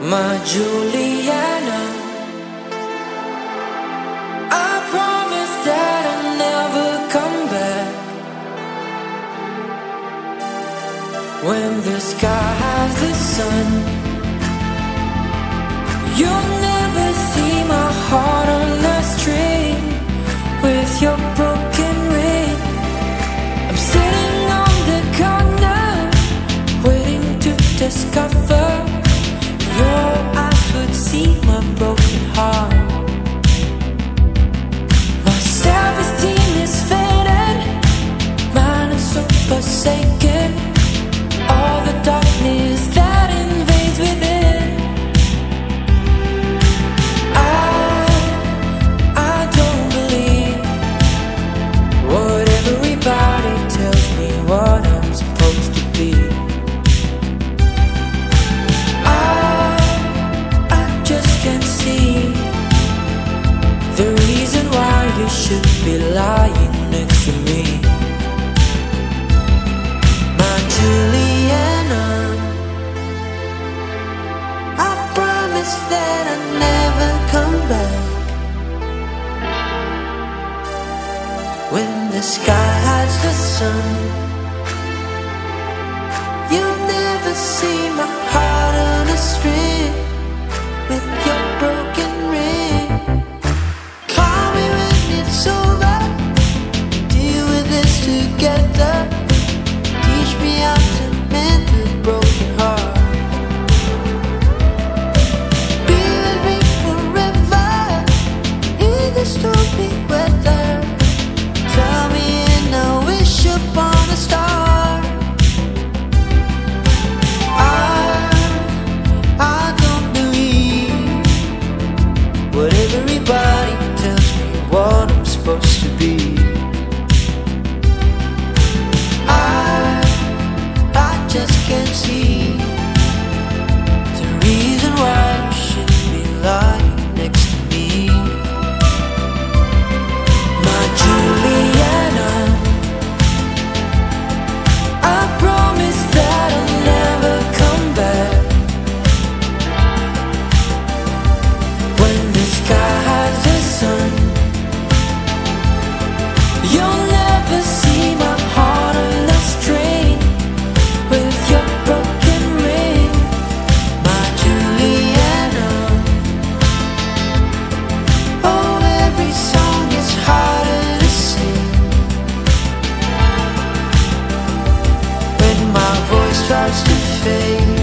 my Juliana. I promise that I'll never come back. When the sky has the sun. 真 What everybody tells me what I'm supposed to be. starts to fade.